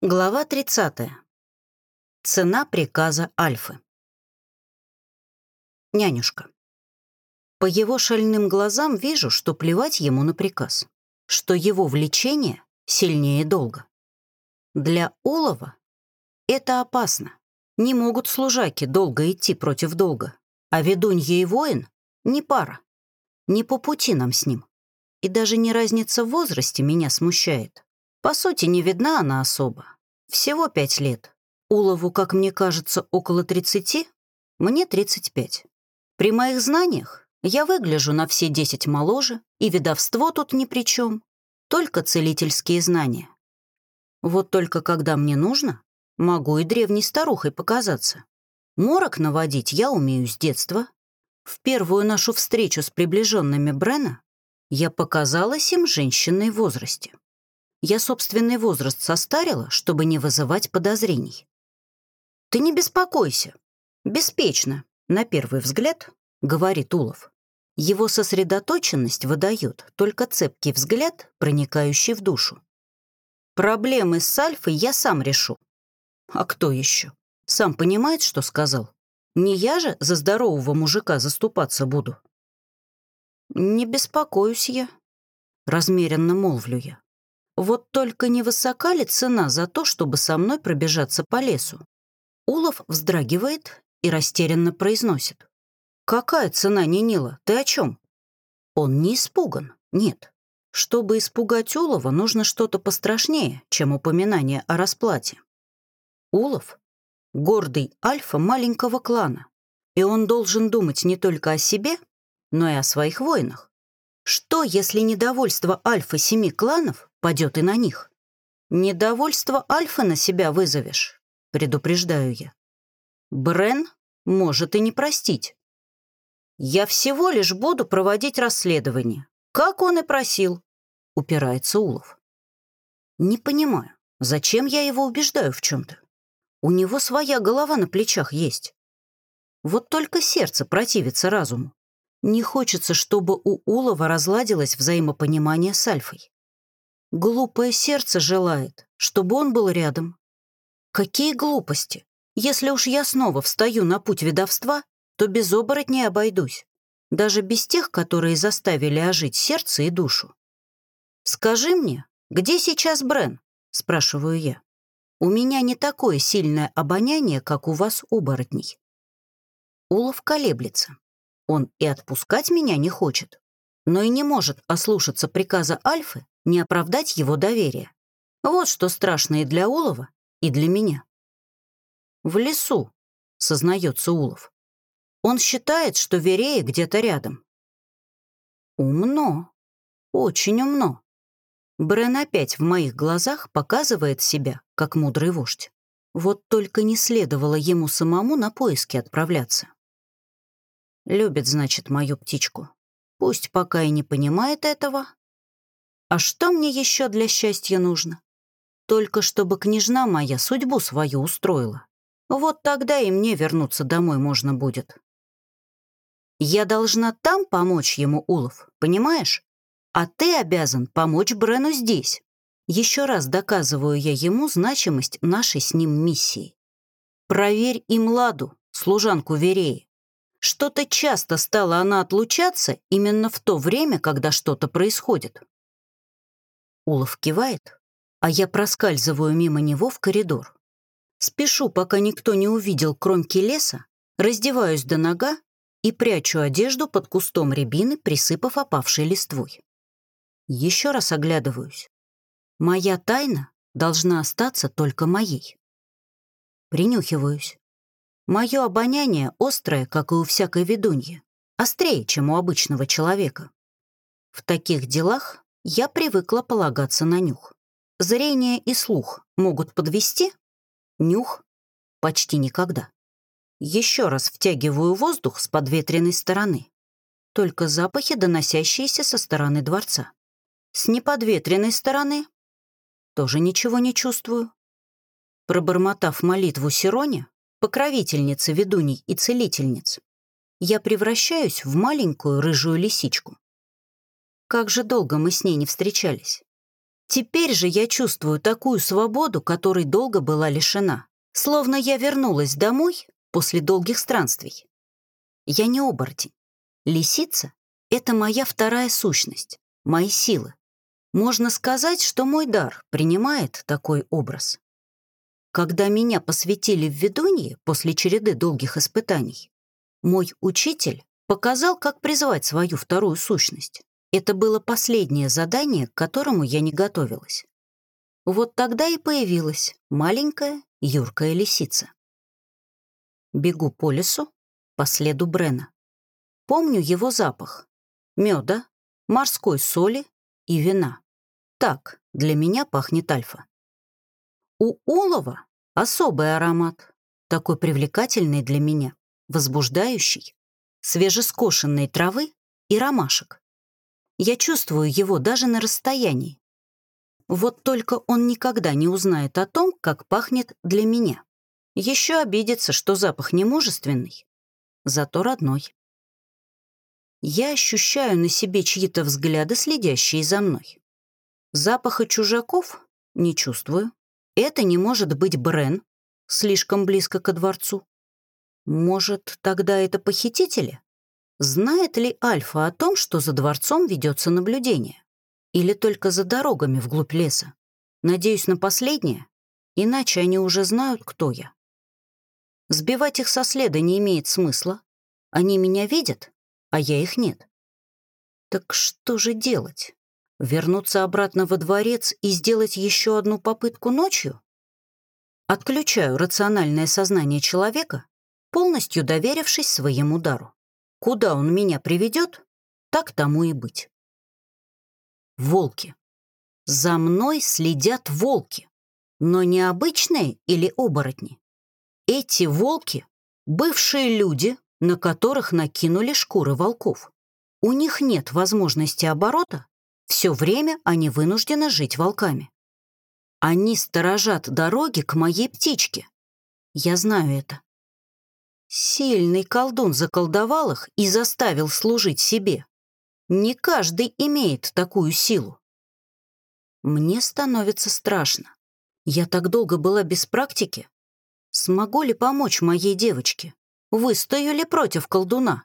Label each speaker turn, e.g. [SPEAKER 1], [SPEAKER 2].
[SPEAKER 1] Глава 30. Цена приказа Альфы. Нянюшка. По его шальным глазам вижу, что плевать ему на приказ, что его влечение сильнее долга. Для Олова это опасно. Не могут служаки долго идти против долга, а ведунья и воин — не пара. Не по пути нам с ним. И даже не разница в возрасте меня смущает. По сути, не видна она особо. Всего пять лет. Улову, как мне кажется, около тридцати, мне тридцать пять. При моих знаниях я выгляжу на все десять моложе, и видовство тут ни при чем, только целительские знания. Вот только когда мне нужно, могу и древней старухой показаться. Морок наводить я умею с детства. В первую нашу встречу с приближенными Брена я показалась им женщиной в возрасте. Я собственный возраст состарила, чтобы не вызывать подозрений. «Ты не беспокойся. Беспечно, на первый взгляд», — говорит Улов. Его сосредоточенность выдает только цепкий взгляд, проникающий в душу. «Проблемы с Альфой я сам решу». «А кто еще? Сам понимает, что сказал? Не я же за здорового мужика заступаться буду». «Не беспокоюсь я», — размеренно молвлю я. Вот только не высока ли цена за то, чтобы со мной пробежаться по лесу? Улов вздрагивает и растерянно произносит. «Какая цена, Нинила? Ты о чем?» Он не испуган, нет. Чтобы испугать Улова, нужно что-то пострашнее, чем упоминание о расплате. Улов — гордый альфа маленького клана, и он должен думать не только о себе, но и о своих воинах. Что, если недовольство альфа семи кланов падет и на них. Недовольство Альфа на себя вызовешь, предупреждаю я. Брен может и не простить. Я всего лишь буду проводить расследование, как он и просил, упирается Улов. Не понимаю, зачем я его убеждаю в чем-то? У него своя голова на плечах есть. Вот только сердце противится разуму. Не хочется, чтобы у Улова разладилось взаимопонимание с Альфой. Глупое сердце желает, чтобы он был рядом. Какие глупости! Если уж я снова встаю на путь ведовства, то без оборотней обойдусь. Даже без тех, которые заставили ожить сердце и душу. «Скажи мне, где сейчас Брен?» — спрашиваю я. «У меня не такое сильное обоняние, как у вас, оборотней». Улов колеблется. Он и отпускать меня не хочет, но и не может ослушаться приказа Альфы не оправдать его доверие. Вот что страшно и для Улова, и для меня. «В лесу», — сознается Улов. «Он считает, что Верея где-то рядом». «Умно, очень умно». Брен опять в моих глазах показывает себя, как мудрый вождь. Вот только не следовало ему самому на поиски отправляться. Любит, значит, мою птичку. Пусть пока и не понимает этого, а что мне еще для счастья нужно? Только чтобы княжна моя судьбу свою устроила. Вот тогда и мне вернуться домой можно будет. Я должна там помочь ему, Улов, понимаешь? А ты обязан помочь Брену здесь. Еще раз доказываю я ему значимость нашей с ним миссии. Проверь и Младу, служанку Вереи. Что-то часто стала она отлучаться именно в то время, когда что-то происходит. Улов кивает, а я проскальзываю мимо него в коридор. Спешу, пока никто не увидел кромки леса, раздеваюсь до нога и прячу одежду под кустом рябины, присыпав опавшей листвой. Еще раз оглядываюсь. Моя тайна должна остаться только моей. Принюхиваюсь. Мое обоняние острое, как и у всякой ведуньи, острее, чем у обычного человека. В таких делах я привыкла полагаться на нюх. Зрение и слух могут подвести, нюх — почти никогда. Еще раз втягиваю воздух с подветренной стороны. Только запахи, доносящиеся со стороны дворца. С неподветренной стороны тоже ничего не чувствую. Пробормотав молитву Сироне, покровительницы ведуней и целительниц, я превращаюсь в маленькую рыжую лисичку. Как же долго мы с ней не встречались. Теперь же я чувствую такую свободу, которой долго была лишена. Словно я вернулась домой после долгих странствий. Я не оборотень. Лисица — это моя вторая сущность, мои силы. Можно сказать, что мой дар принимает такой образ. Когда меня посвятили в ведуньи после череды долгих испытаний, мой учитель показал, как призвать свою вторую сущность. Это было последнее задание, к которому я не готовилась. Вот тогда и появилась маленькая юркая лисица. Бегу по лесу по следу Брена. Помню его запах. Меда, морской соли и вина. Так для меня пахнет альфа. У улова особый аромат, такой привлекательный для меня, возбуждающий, свежескошенной травы и ромашек. Я чувствую его даже на расстоянии. Вот только он никогда не узнает о том, как пахнет для меня. Еще обидится, что запах не мужественный, зато родной. Я ощущаю на себе чьи-то взгляды, следящие за мной. Запаха чужаков не чувствую. Это не может быть Брен, слишком близко ко дворцу. Может, тогда это похитители? Знает ли Альфа о том, что за дворцом ведется наблюдение? Или только за дорогами вглубь леса? Надеюсь на последнее, иначе они уже знают, кто я. Сбивать их со следа не имеет смысла. Они меня видят, а я их нет. Так что же делать? Вернуться обратно во дворец и сделать еще одну попытку ночью? Отключаю рациональное сознание человека, полностью доверившись своему дару. Куда он меня приведет, так тому и быть. Волки. За мной следят волки. Но не обычные или оборотни. Эти волки — бывшие люди, на которых накинули шкуры волков. У них нет возможности оборота, все время они вынуждены жить волками. Они сторожат дороги к моей птичке. Я знаю это. Сильный колдун заколдовал их и заставил служить себе. Не каждый имеет такую силу. Мне становится страшно. Я так долго была без практики. Смогу ли помочь моей девочке? Выстою ли против колдуна?